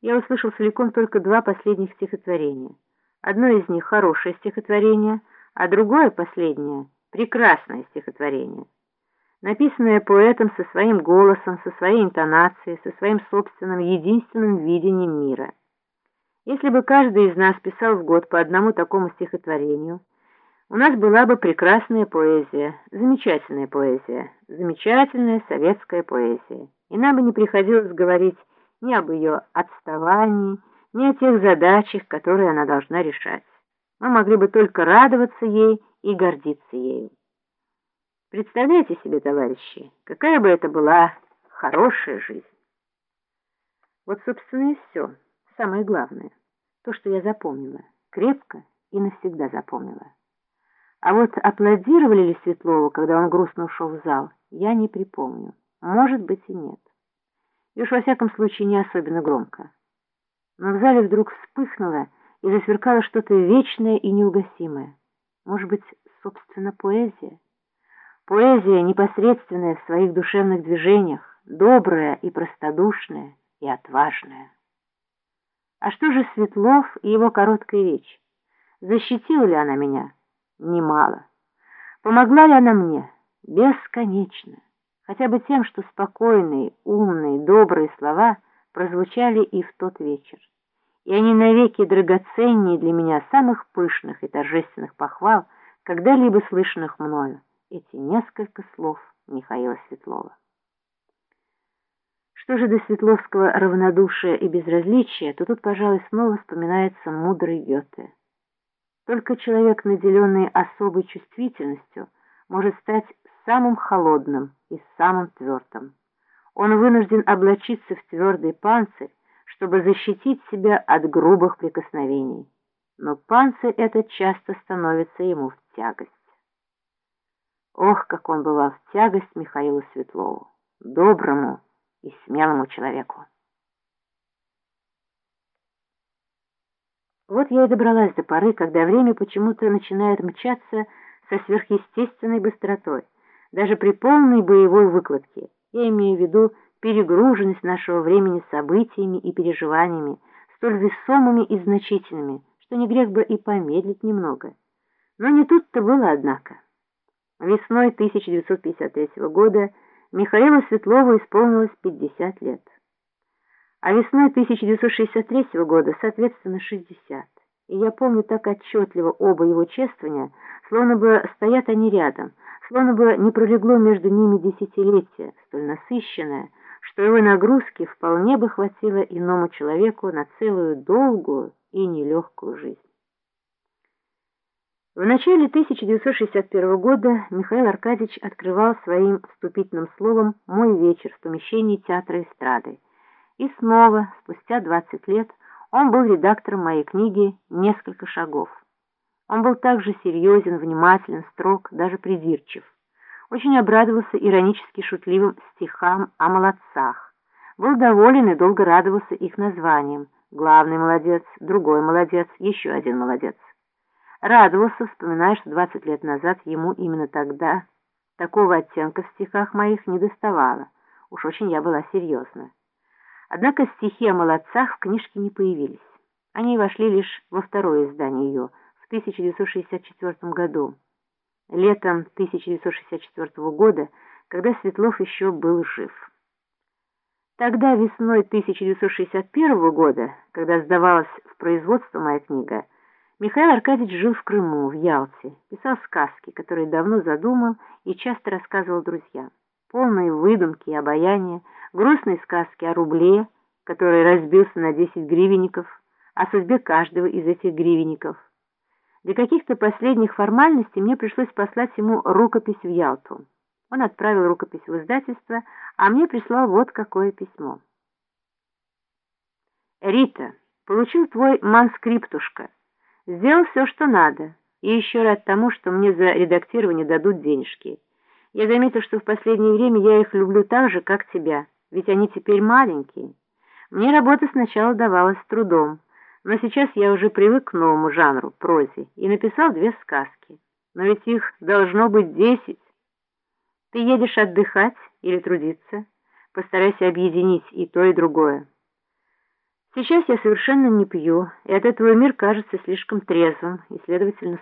я услышал целиком только два последних стихотворения. Одно из них хорошее стихотворение, а другое, последнее, прекрасное стихотворение. Написанное поэтом со своим голосом, со своей интонацией, со своим собственным единственным видением мира. Если бы каждый из нас писал в год по одному такому стихотворению, у нас была бы прекрасная поэзия, замечательная поэзия, замечательная советская поэзия. И нам бы не приходилось говорить ни об ее отставании, ни о тех задачах, которые она должна решать. Мы могли бы только радоваться ей и гордиться ею. Представляете себе, товарищи, какая бы это была хорошая жизнь. Вот, собственно, и все, самое главное, то, что я запомнила, крепко и навсегда запомнила. А вот аплодировали ли Светлову, когда он грустно ушел в зал, я не припомню. Может быть и нет. И во всяком случае не особенно громко. Но в зале вдруг вспыхнуло и засверкало что-то вечное и неугасимое. Может быть, собственно, поэзия? Поэзия, непосредственная в своих душевных движениях, добрая и простодушная, и отважная. А что же Светлов и его короткая речь? Защитила ли она меня? Немало. Помогла ли она мне? Бесконечно хотя бы тем, что спокойные, умные, добрые слова прозвучали и в тот вечер. И они навеки драгоценнее для меня самых пышных и торжественных похвал, когда-либо слышанных мною, эти несколько слов Михаила Светлова. Что же до Светловского равнодушия и безразличия, то тут, пожалуй, снова вспоминается мудрый Гёте. Только человек, наделенный особой чувствительностью, может стать самым холодным и самым твердым. Он вынужден облачиться в твердый панцирь, чтобы защитить себя от грубых прикосновений. Но панцирь этот часто становится ему в тягость. Ох, как он была в тягость Михаилу Светлову, доброму и смелому человеку. Вот я и добралась до поры, когда время почему-то начинает мчаться со сверхъестественной быстротой даже при полной боевой выкладке. Я имею в виду перегруженность нашего времени событиями и переживаниями, столь весомыми и значительными, что не грех бы и помедлить немного. Но не тут-то было, однако. Весной 1953 года Михаилу Светлову исполнилось 50 лет. А весной 1963 года, соответственно, 60. И я помню так отчетливо оба его чествования, словно бы стоят они рядом, словно бы не пролегло между ними десятилетие, столь насыщенное, что его нагрузки вполне бы хватило иному человеку на целую долгую и нелегкую жизнь. В начале 1961 года Михаил Аркадьевич открывал своим вступительным словом «Мой вечер» в помещении театра эстрады. И снова, спустя 20 лет, он был редактором моей книги «Несколько шагов». Он был также серьезен, внимателен, строг, даже придирчив. Очень обрадовался иронически шутливым стихам о молодцах. Был доволен и долго радовался их названиям. Главный молодец, другой молодец, еще один молодец. Радовался, вспоминая, что 20 лет назад ему именно тогда такого оттенка в стихах моих не доставало. Уж очень я была серьезна. Однако стихи о молодцах в книжке не появились. Они вошли лишь во второе издание ее – 1964 году, летом 1964 года, когда Светлов еще был жив. Тогда, весной 1961 года, когда сдавалась в производство моя книга, Михаил Аркадьевич жил в Крыму, в Ялте, писал сказки, которые давно задумал и часто рассказывал друзьям. Полные выдумки и обаяния, грустные сказки о рубле, который разбился на 10 гривенников, о судьбе каждого из этих гривенников – для каких-то последних формальностей мне пришлось послать ему рукопись в Ялту. Он отправил рукопись в издательство, а мне прислал вот какое письмо. «Рита, получил твой манскриптушка. Сделал все, что надо, и еще рад тому, что мне за редактирование дадут денежки. Я заметил, что в последнее время я их люблю так же, как тебя, ведь они теперь маленькие. Мне работа сначала давалась с трудом». Но сейчас я уже привык к новому жанру, прозе, и написал две сказки. Но ведь их должно быть десять. Ты едешь отдыхать или трудиться? Постарайся объединить и то, и другое. Сейчас я совершенно не пью, и от этого мир кажется слишком трезвым и, следовательно,